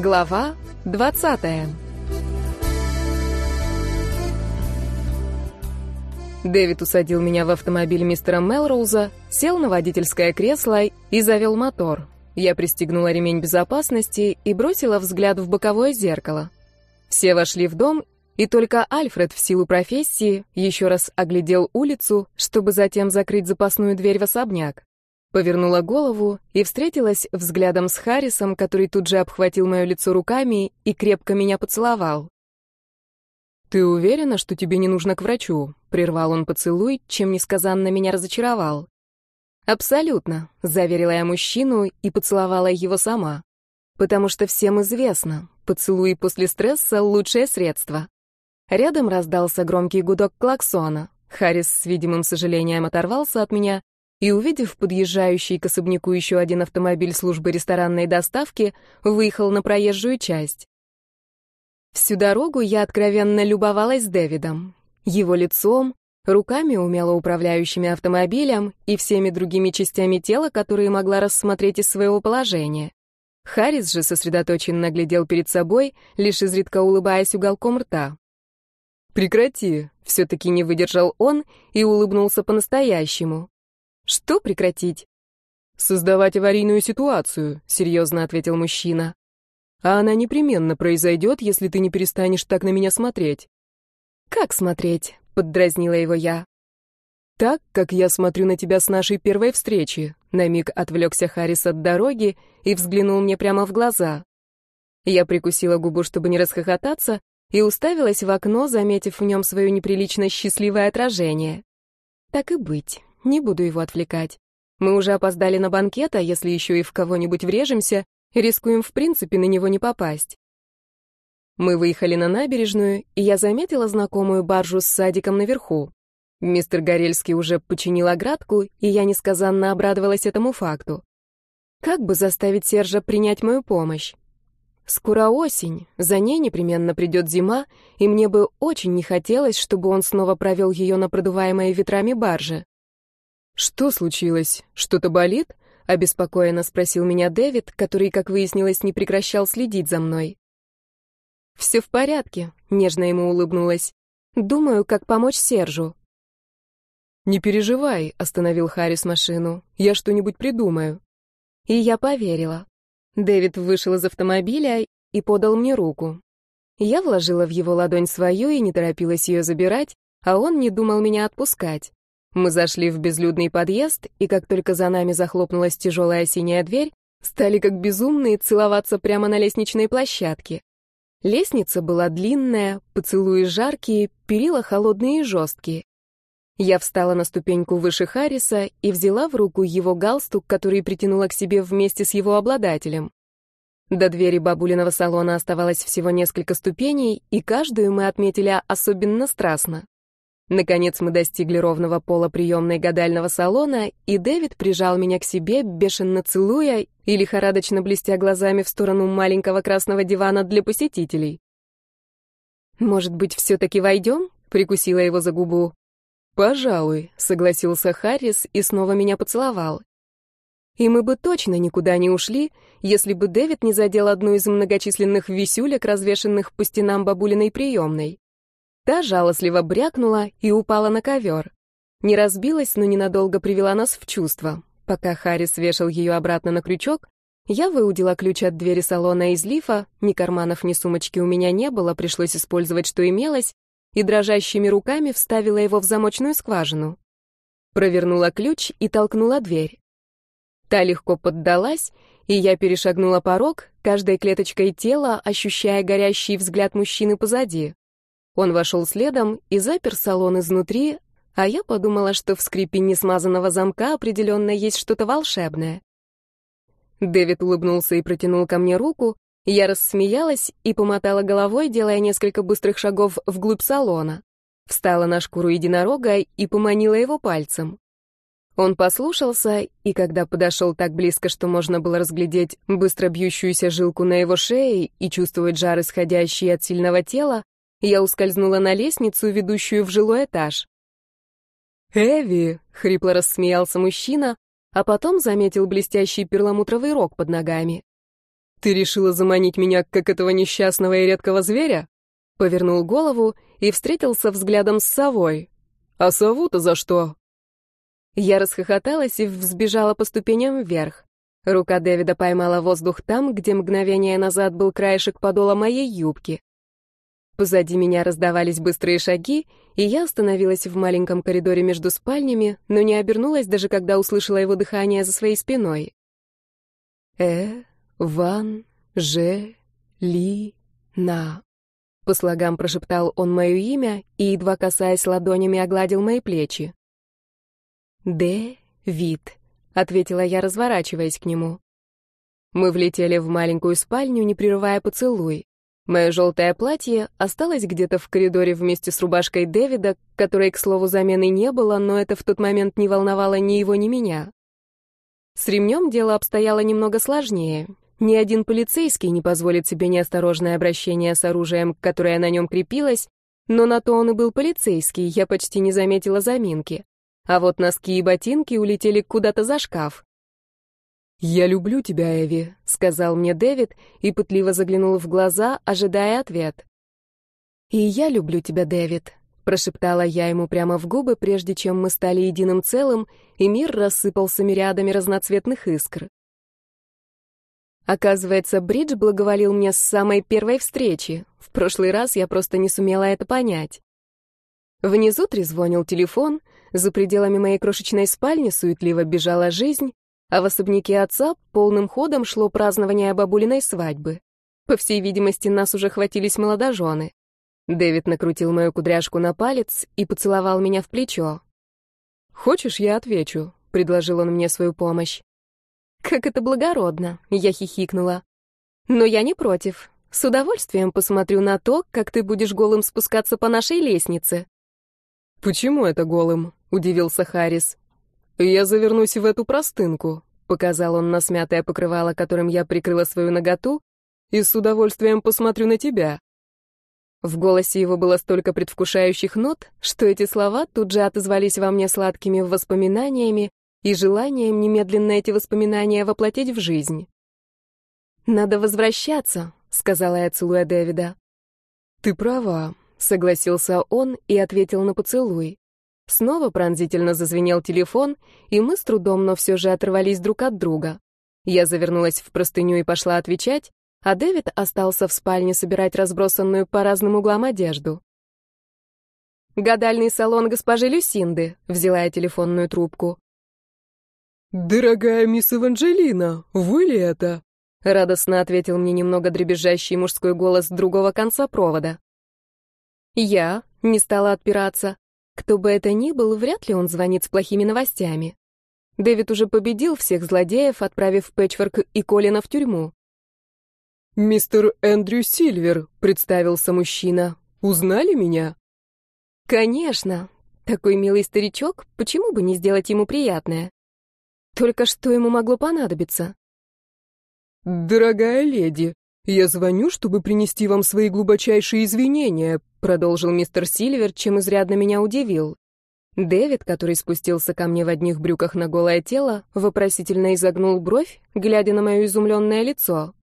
Глава 20 Дэвид усадил меня в автомобиль мистера Мелроуза, сел на водительское кресло и завел мотор. Я пристегнула ремень безопасности и бросила взгляд в боковое зеркало. Все вошли в дом, и только Альфред в силу профессии еще раз оглядел улицу, чтобы затем закрыть запасную дверь в особняк. Повернула голову и встретилась взглядом с Харрисом, который тут же обхватил мое лицо руками и крепко меня поцеловал. «Ты уверена, что тебе не нужно к врачу?» — прервал он поцелуй, чем несказанно меня разочаровал. «Абсолютно», — заверила я мужчину и поцеловала его сама. «Потому что всем известно, поцелуи после стресса — лучшее средство». Рядом раздался громкий гудок клаксона. Харрис с видимым сожалением оторвался от меня и, увидев подъезжающий к особняку еще один автомобиль службы ресторанной доставки, выехал на проезжую часть. Всю дорогу я откровенно любовалась Дэвидом, его лицом, руками, умело управляющими автомобилем и всеми другими частями тела, которые могла рассмотреть из своего положения. Харрис же сосредоточенно глядел перед собой, лишь изредка улыбаясь уголком рта. «Прекрати!» — все-таки не выдержал он и улыбнулся по-настоящему. Что прекратить? Создавать аварийную ситуацию, серьезно ответил мужчина. А она непременно произойдет, если ты не перестанешь так на меня смотреть. Как смотреть? поддразнила его я. Так, как я смотрю на тебя с нашей первой встречи. На миг отвлекся Харрис от дороги и взглянул мне прямо в глаза. Я прикусила губу, чтобы не расхохотаться, и уставилась в окно, заметив в нем свое неприлично счастливое отражение. Так и быть. Не буду его отвлекать. Мы уже опоздали на банкет, а если еще и в кого-нибудь врежемся, рискуем в принципе на него не попасть. Мы выехали на набережную, и я заметила знакомую баржу с садиком наверху. Мистер Горельский уже починил оградку, и я несказанно обрадовалась этому факту. Как бы заставить Сержа принять мою помощь? Скоро осень, за ней непременно придет зима, и мне бы очень не хотелось, чтобы он снова провел ее на продуваемой ветрами барже. «Что случилось? Что-то болит?» — обеспокоенно спросил меня Дэвид, который, как выяснилось, не прекращал следить за мной. «Все в порядке», — нежно ему улыбнулась. «Думаю, как помочь Сержу». «Не переживай», — остановил Харрис машину. «Я что-нибудь придумаю». И я поверила. Дэвид вышел из автомобиля и подал мне руку. Я вложила в его ладонь свою и не торопилась ее забирать, а он не думал меня отпускать. Мы зашли в безлюдный подъезд, и как только за нами захлопнулась тяжелая синяя дверь, стали как безумные целоваться прямо на лестничной площадке. Лестница была длинная, поцелуи жаркие, перила холодные и жесткие. Я встала на ступеньку выше Харриса и взяла в руку его галстук, который притянула к себе вместе с его обладателем. До двери бабулиного салона оставалось всего несколько ступеней, и каждую мы отметили особенно страстно. Наконец мы достигли ровного пола приемной гадального салона, и Дэвид прижал меня к себе, бешено целуя и лихорадочно блестя глазами в сторону маленького красного дивана для посетителей. «Может быть, все-таки войдем?» — прикусила его за губу. «Пожалуй», — согласился Харрис и снова меня поцеловал. И мы бы точно никуда не ушли, если бы Дэвид не задел одну из многочисленных висюлек, развешанных по стенам бабулиной приемной. Та жалостливо брякнула и упала на ковер. Не разбилась, но ненадолго привела нас в чувство. Пока Харрис вешал ее обратно на крючок, я выудила ключ от двери салона из лифа, ни карманов, ни сумочки у меня не было, пришлось использовать, что имелось, и дрожащими руками вставила его в замочную скважину. Провернула ключ и толкнула дверь. Та легко поддалась, и я перешагнула порог, каждой клеточкой тела ощущая горящий взгляд мужчины позади. Он вошел следом и запер салон изнутри, а я подумала, что в скрипе несмазанного замка определенно есть что-то волшебное. Дэвид улыбнулся и протянул ко мне руку, я рассмеялась и помотала головой, делая несколько быстрых шагов вглубь салона. Встала на шкуру единорога и поманила его пальцем. Он послушался, и когда подошел так близко, что можно было разглядеть быстро бьющуюся жилку на его шее и чувствовать жар, исходящий от сильного тела, я ускользнула на лестницу, ведущую в жилой этаж. «Эви!» — хрипло рассмеялся мужчина, а потом заметил блестящий перламутровый рог под ногами. Ты решила заманить меня, как этого несчастного и редкого зверя?» Повернул голову и встретился взглядом с совой. «А сову-то за что?» Я расхохоталась и взбежала по ступеням вверх. Рука Дэвида поймала воздух там, где мгновение назад был краешек подола моей юбки. Позади меня раздавались быстрые шаги, и я остановилась в маленьком коридоре между спальнями, но не обернулась, даже когда услышала его дыхание за своей спиной. «Э, Ван, Же, Ли, На». По слогам прошептал он мое имя и, едва касаясь ладонями, огладил мои плечи. «Д. Вид», — ответила я, разворачиваясь к нему. Мы влетели в маленькую спальню, не прерывая поцелуй. Мое желтое платье осталось где-то в коридоре вместе с рубашкой Дэвида, которой, к слову, замены не было, но это в тот момент не волновало ни его, ни меня. С ремнем дело обстояло немного сложнее. Ни один полицейский не позволит себе неосторожное обращение с оружием, которое на нем крепилось, но на то он и был полицейский, я почти не заметила заминки. А вот носки и ботинки улетели куда-то за шкаф. «Я люблю тебя, Эви», — сказал мне Дэвид и пытливо заглянул в глаза, ожидая ответ. «И я люблю тебя, Дэвид», — прошептала я ему прямо в губы, прежде чем мы стали единым целым, и мир рассыпался мириадами разноцветных искр. Оказывается, Бридж благоволил мне с самой первой встречи. В прошлый раз я просто не сумела это понять. Внизу трезвонил телефон, за пределами моей крошечной спальни суетливо бежала жизнь, а в особняке отца полным ходом шло празднование бабулиной свадьбы. По всей видимости, нас уже хватились молодожены. Дэвид накрутил мою кудряшку на палец и поцеловал меня в плечо. «Хочешь, я отвечу?» — предложил он мне свою помощь. «Как это благородно!» — я хихикнула. «Но я не против. С удовольствием посмотрю на то, как ты будешь голым спускаться по нашей лестнице». «Почему это голым?» — удивился Харрис. «Я завернусь в эту простынку», — показал он на смятое покрывало, которым я прикрыла свою наготу, «и с удовольствием посмотрю на тебя». В голосе его было столько предвкушающих нот, что эти слова тут же отозвались во мне сладкими воспоминаниями и желанием немедленно эти воспоминания воплотить в жизнь. «Надо возвращаться», — сказала я, целуя Дэвида. «Ты права», — согласился он и ответил на поцелуй. Снова пронзительно зазвенел телефон, и мы с трудом, но все же оторвались друг от друга. Я завернулась в простыню и пошла отвечать, а Дэвид остался в спальне собирать разбросанную по разным углам одежду. «Гадальный салон госпожи Люсинды», — взяла я телефонную трубку. «Дорогая мисс Эванжелина, вы ли это?» — радостно ответил мне немного дребезжащий мужской голос с другого конца провода. Я не стала отпираться. Кто бы это ни был, вряд ли он звонит с плохими новостями. Дэвид уже победил всех злодеев, отправив Пэтчворк и Колина в тюрьму. «Мистер Эндрю Сильвер», — представился мужчина. «Узнали меня?» «Конечно. Такой милый старичок, почему бы не сделать ему приятное? Только что ему могло понадобиться?» «Дорогая леди, я звоню, чтобы принести вам свои глубочайшие извинения продолжил мистер Сильвер, чем изрядно меня удивил. Дэвид, который спустился ко мне в одних брюках на голое тело, вопросительно изогнул бровь, глядя на мое изумленное лицо.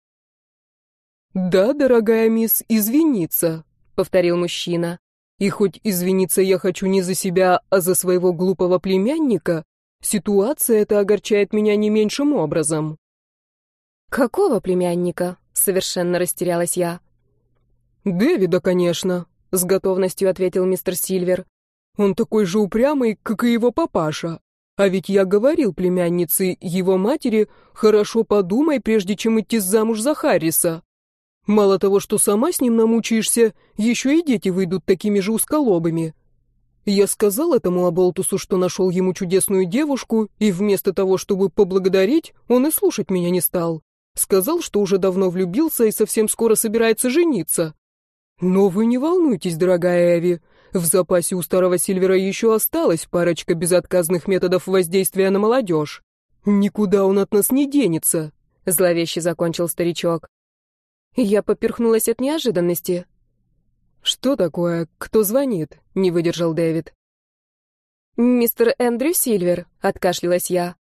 «Да, дорогая мисс, извиниться», — повторил мужчина. «И хоть извиниться я хочу не за себя, а за своего глупого племянника, ситуация эта огорчает меня не меньшим образом». «Какого племянника?» — совершенно растерялась я. «Дэвида, конечно», с готовностью ответил мистер Сильвер. Он такой же упрямый, как и его папаша. А ведь я говорил племяннице его матери, хорошо подумай, прежде чем идти замуж за Харриса. Мало того, что сама с ним намучаешься, еще и дети выйдут такими же усколобыми. Я сказал этому Аболтусу, что нашел ему чудесную девушку, и вместо того, чтобы поблагодарить, он и слушать меня не стал. Сказал, что уже давно влюбился и совсем скоро собирается жениться. Но вы не волнуйтесь, дорогая Эви. В запасе у старого Сильвера еще осталась парочка безотказных методов воздействия на молодежь. Никуда он от нас не денется, зловеще закончил старичок. Я поперхнулась от неожиданности. Что такое? Кто звонит? не выдержал Дэвид. Мистер Эндрю Сильвер, откашлялась я.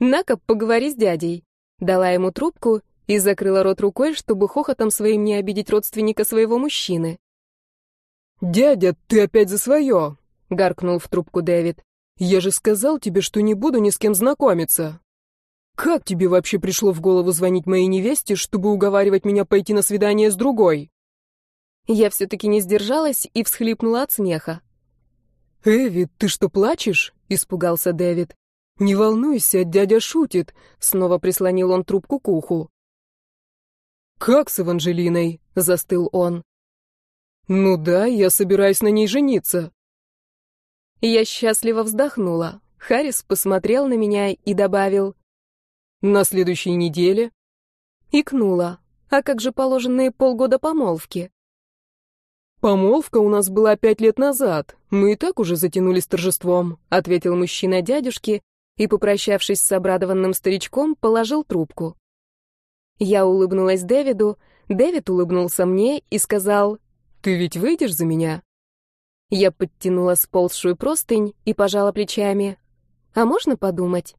На-ка, поговори с дядей. Дала ему трубку, и закрыла рот рукой, чтобы хохотом своим не обидеть родственника своего мужчины. «Дядя, ты опять за свое!» — гаркнул в трубку Дэвид. «Я же сказал тебе, что не буду ни с кем знакомиться. Как тебе вообще пришло в голову звонить моей невесте, чтобы уговаривать меня пойти на свидание с другой?» Я все-таки не сдержалась и всхлипнула от смеха. «Эви, ты что, плачешь?» — испугался Дэвид. «Не волнуйся, дядя шутит», — снова прислонил он трубку к уху. «Как с Эванжелиной?» — застыл он. «Ну да, я собираюсь на ней жениться». Я счастливо вздохнула. Харрис посмотрел на меня и добавил. «На следующей неделе?» Икнула. «А как же положенные полгода помолвки?» «Помолвка у нас была пять лет назад. Мы и так уже затянули с торжеством», — ответил мужчина дядюшке и, попрощавшись с обрадованным старичком, положил трубку. Я улыбнулась Дэвиду, Дэвид улыбнулся мне и сказал, «Ты ведь выйдешь за меня?» Я подтянула сползшую простынь и пожала плечами. «А можно подумать?»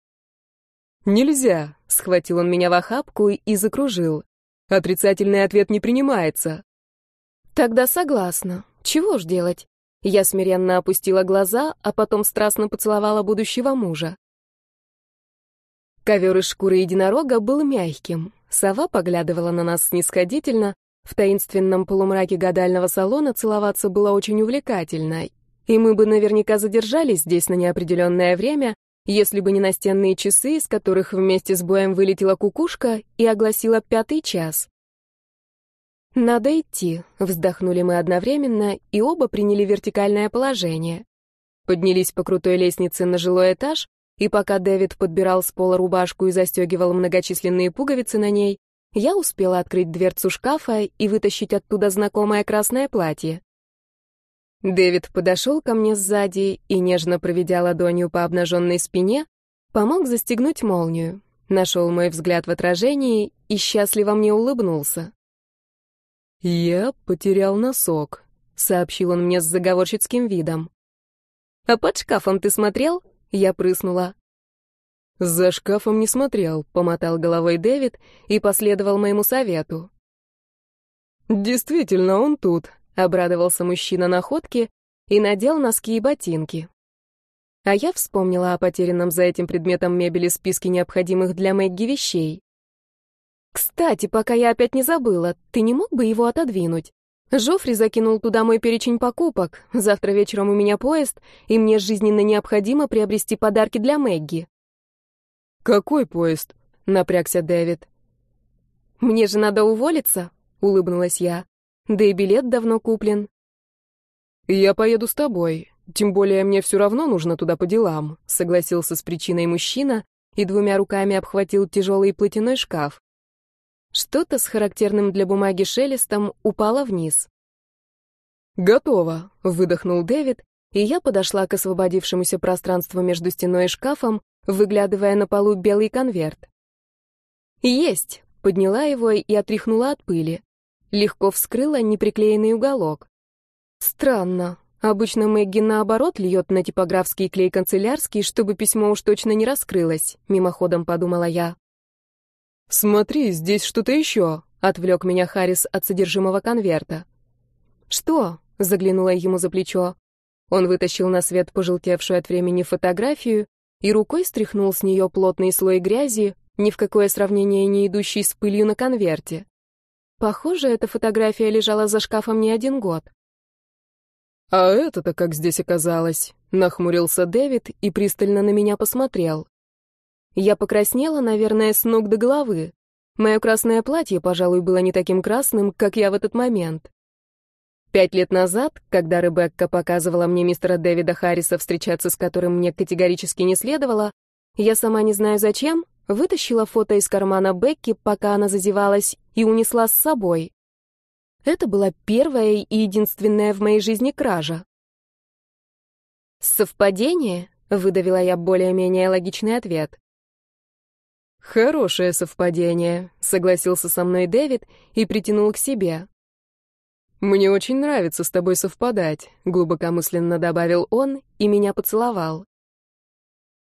«Нельзя», — схватил он меня в охапку и закружил. «Отрицательный ответ не принимается». Тогда согласна. Чего ж делать? Я смиренно опустила глаза, а потом страстно поцеловала будущего мужа. Ковер из шкуры единорога был мягким. Сова поглядывала на нас снисходительно. В таинственном полумраке гадального салона целоваться было очень увлекательно. И мы бы наверняка задержались здесь на неопределенное время, если бы не настенные часы, из которых вместе с боем вылетела кукушка и огласила пятый час. «Надо идти», — вздохнули мы одновременно, и оба приняли вертикальное положение. Поднялись по крутой лестнице на жилой этаж, и пока Дэвид подбирал с пола рубашку и застегивал многочисленные пуговицы на ней, я успела открыть дверцу шкафа и вытащить оттуда знакомое красное платье. Дэвид подошел ко мне сзади и, нежно проведя ладонью по обнаженной спине, помог застегнуть молнию, нашел мой взгляд в отражении и счастливо мне улыбнулся. «Я потерял носок», — сообщил он мне с заговорщицким видом. «А под шкафом ты смотрел?» — я прыснула. «За шкафом не смотрел», — помотал головой Дэвид и последовал моему совету. «Действительно, он тут», — обрадовался мужчина находке и надел носки и ботинки. А я вспомнила о потерянном за этим предметом мебели списке необходимых для Мэгги вещей. Кстати, пока я опять не забыла, ты не мог бы его отодвинуть? Жофри закинул туда мой перечень покупок. Завтра вечером у меня поезд, и мне жизненно необходимо приобрести подарки для Мэгги. Какой поезд? напрягся Дэвид. Мне же надо уволиться, улыбнулась я. Да и билет давно куплен. Я поеду с тобой. Тем более мне все равно нужно туда по делам, согласился с причиной мужчина и двумя руками обхватил тяжелый платяной шкаф. Что-то с характерным для бумаги шелестом упало вниз. «Готово», — выдохнул Дэвид, и я подошла к освободившемуся пространству между стеной и шкафом, выглядывая на полу белый конверт. «Есть!» — подняла его и отряхнула от пыли. Легко вскрыла неприклеенный уголок. Странно. Обычно Мэгги наоборот льет на типографский клей канцелярский, чтобы письмо уж точно не раскрылось, мимоходом подумала я. «Смотри, здесь что-то еще», — отвлек меня Харрис от содержимого конверта. «Что?» — заглянула ему за плечо. Он вытащил на свет пожелтевшую от времени фотографию и рукой стряхнул с нее плотный слой грязи, ни в какое сравнение не идущий с пылью на конверте. Похоже, эта фотография лежала за шкафом не один год. «А это-то как здесь оказалось?» — нахмурился Дэвид и пристально на меня посмотрел. Я покраснела, наверное, с ног до головы. Мое красное платье, пожалуй, было не таким красным, как я в этот момент. Пять лет назад, когда Ребекка показывала мне мистера Дэвида Харриса, встречаться с которым мне категорически не следовало, я сама не знаю зачем, вытащила фото из кармана Бекки, пока она зазевалась, и унесла с собой. Это была первая и единственная в моей жизни кража. «Совпадение?» — выдавила я более-менее логичный ответ. «Хорошее совпадение», — согласился со мной Дэвид и притянул к себе. «Мне очень нравится с тобой совпадать», — глубокомысленно добавил он и меня поцеловал.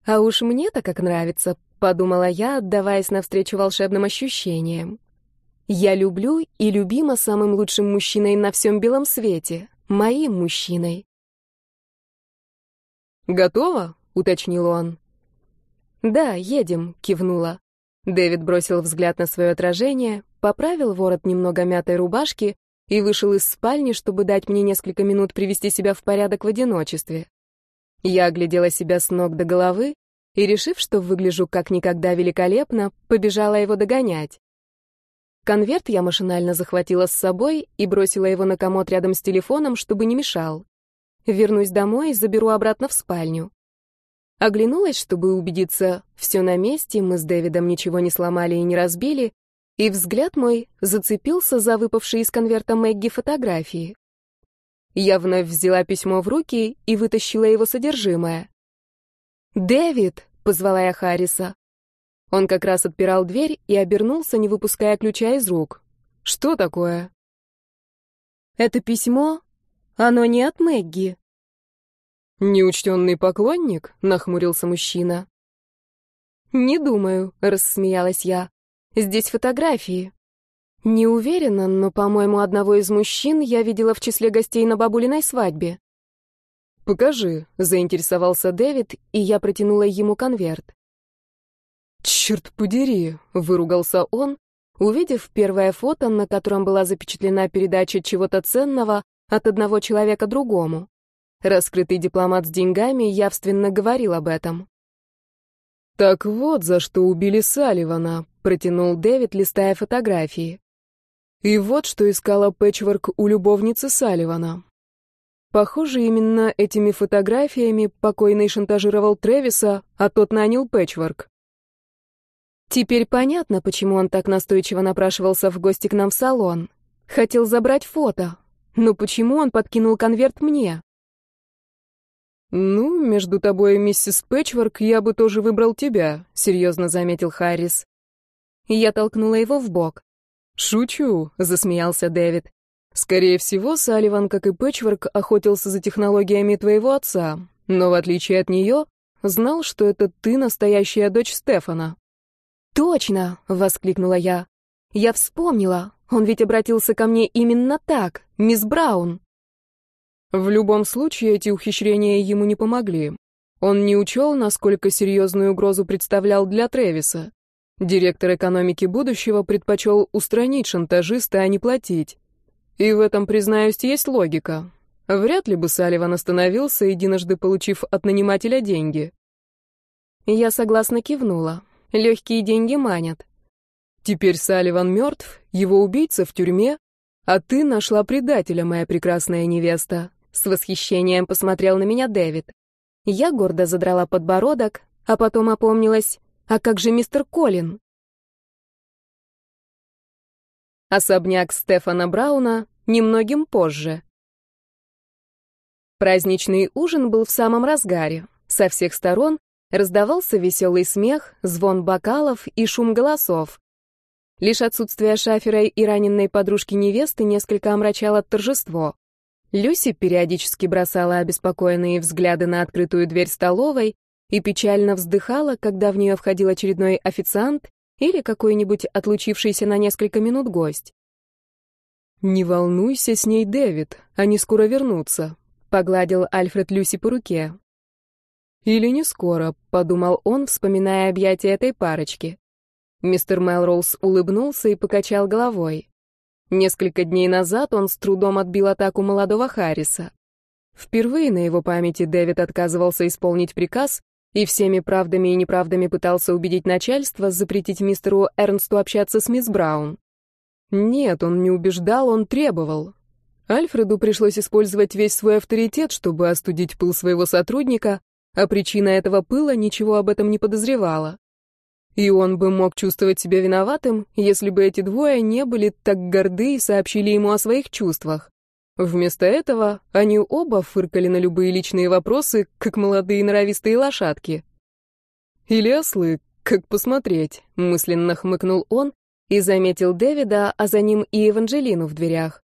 «А уж мне-то как нравится», — подумала я, отдаваясь навстречу волшебным ощущениям. Я люблю и любима самым лучшим мужчиной на всем белом свете, моим мужчиной. «Готово?» — уточнил он. «Да, едем», — кивнула. Дэвид бросил взгляд на свое отражение, поправил ворот немного мятой рубашки и вышел из спальни, чтобы дать мне несколько минут привести себя в порядок в одиночестве. Я оглядела себя с ног до головы и, решив, что выгляжу как никогда великолепно, побежала его догонять. Конверт я машинально захватила с собой и бросила его на комод рядом с телефоном, чтобы не мешал. Вернусь домой и заберу обратно в спальню. Оглянулась, чтобы убедиться, все на месте, мы с Дэвидом ничего не сломали и не разбили, и взгляд мой зацепился за выпавшие из конверта Мэгги фотографии. Я вновь взяла письмо в руки и вытащила его содержимое. «Дэвид!» — позвала я Харриса. Он как раз отпирал дверь и обернулся, не выпуская ключа из рук. «Что такое?» «Это письмо? Оно не от Мэгги». «Неучтенный поклонник?» — нахмурился мужчина. «Не думаю», — рассмеялась я. «Здесь фотографии». Не уверена, но, по-моему, одного из мужчин я видела в числе гостей на бабулиной свадьбе. «Покажи», — заинтересовался Дэвид, и я протянула ему конверт. «Черт подери», — выругался он, увидев первое фото, на котором была запечатлена передача чего-то ценного от одного человека другому. Раскрытый дипломат с деньгами явственно говорил об этом. «Так вот, за что убили Салливана», — протянул Дэвид, листая фотографии. И вот что искала Пэтчворк у любовницы Салливана. Похоже, именно этими фотографиями покойный шантажировал Тревиса, а тот нанял Пэтчворк. Теперь понятно, почему он так настойчиво напрашивался в гости к нам в салон. Хотел забрать фото. Но почему он подкинул конверт мне? «Ну, между тобой и миссис Пэтчворк я бы тоже выбрал тебя», — серьезно заметил Харрис. Я толкнула его в бок. «Шучу», — засмеялся Дэвид. «Скорее всего, Салливан, как и Пэтчворк, охотился за технологиями твоего отца, но, в отличие от нее, знал, что это ты настоящая дочь Стефана». «Точно!» — воскликнула я. «Я вспомнила. Он ведь обратился ко мне именно так, мисс Браун». В любом случае, эти ухищрения ему не помогли. Он не учел, насколько серьезную угрозу представлял для Тревиса. Директор экономики будущего предпочел устранить шантажиста, а не платить. И в этом, признаюсь, есть логика. Вряд ли бы Салливан остановился, единожды получив от нанимателя деньги. Я согласно кивнула. Легкие деньги манят. Теперь Салливан мертв, его убийца в тюрьме, а ты нашла предателя, моя прекрасная невеста. С восхищением посмотрел на меня Дэвид. Я гордо задрала подбородок, а потом опомнилась. А как же мистер Колин? Особняк Стефана Брауна немногим позже. Праздничный ужин был в самом разгаре. Со всех сторон раздавался веселый смех, звон бокалов и шум голосов. Лишь отсутствие шафера и раненной подружки невесты несколько омрачало торжество. Люси периодически бросала обеспокоенные взгляды на открытую дверь столовой и печально вздыхала, когда в нее входил очередной официант или какой-нибудь отлучившийся на несколько минут гость. «Не волнуйся с ней, Дэвид, они скоро вернутся», — погладил Альфред Люси по руке. «Или не скоро», — подумал он, вспоминая объятия этой парочки. Мистер Мелроуз улыбнулся и покачал головой. Несколько дней назад он с трудом отбил атаку молодого Харриса. Впервые на его памяти Дэвид отказывался исполнить приказ и всеми правдами и неправдами пытался убедить начальство запретить мистеру Эрнсту общаться с мисс Браун. Нет, он не убеждал, он требовал. Альфреду пришлось использовать весь свой авторитет, чтобы остудить пыл своего сотрудника, а причина этого пыла ничего об этом не подозревала. И он бы мог чувствовать себя виноватым, если бы эти двое не были так горды и сообщили ему о своих чувствах. Вместо этого они оба фыркали на любые личные вопросы, как молодые норовистые лошадки. «Или ослы, как посмотреть», — мысленно хмыкнул он и заметил Дэвида, а за ним и Эванжелину в дверях.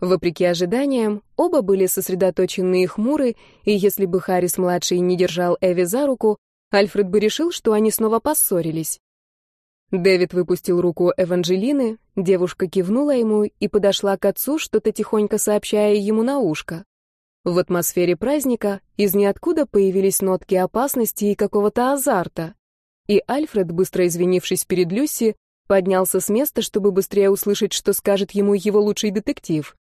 Вопреки ожиданиям, оба были сосредоточены и хмуры, и если бы Харрис-младший не держал Эви за руку, Альфред бы решил, что они снова поссорились. Дэвид выпустил руку Эванжелины, девушка кивнула ему и подошла к отцу, что-то тихонько сообщая ему на ушко. В атмосфере праздника из ниоткуда появились нотки опасности и какого-то азарта. И Альфред, быстро извинившись перед Люси, поднялся с места, чтобы быстрее услышать, что скажет ему его лучший детектив.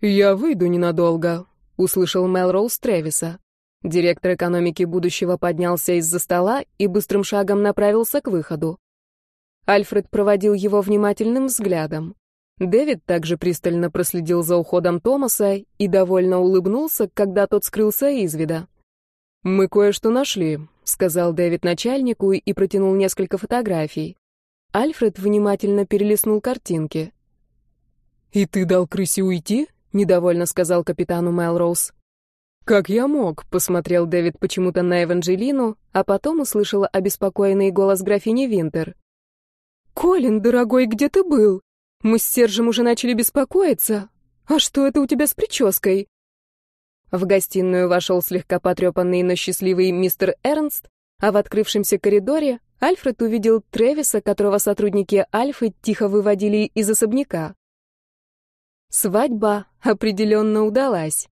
«Я выйду ненадолго», — услышал Мелроуз Тревиса. Директор экономики будущего поднялся из-за стола и быстрым шагом направился к выходу. Альфред проводил его внимательным взглядом. Дэвид также пристально проследил за уходом Томаса и довольно улыбнулся, когда тот скрылся из вида. «Мы кое-что нашли», — сказал Дэвид начальнику и протянул несколько фотографий. Альфред внимательно перелистнул картинки. «И ты дал крысе уйти?» — недовольно сказал капитану Мелроуз. «Как я мог?» — посмотрел Дэвид почему-то на Эванжелину, а потом услышала обеспокоенный голос графини Винтер. «Колин, дорогой, где ты был? Мы с Сержем уже начали беспокоиться. А что это у тебя с прической?» В гостиную вошел слегка потрепанный, но счастливый мистер Эрнст, а в открывшемся коридоре Альфред увидел Тревиса, которого сотрудники Альфы тихо выводили из особняка. Свадьба определенно удалась.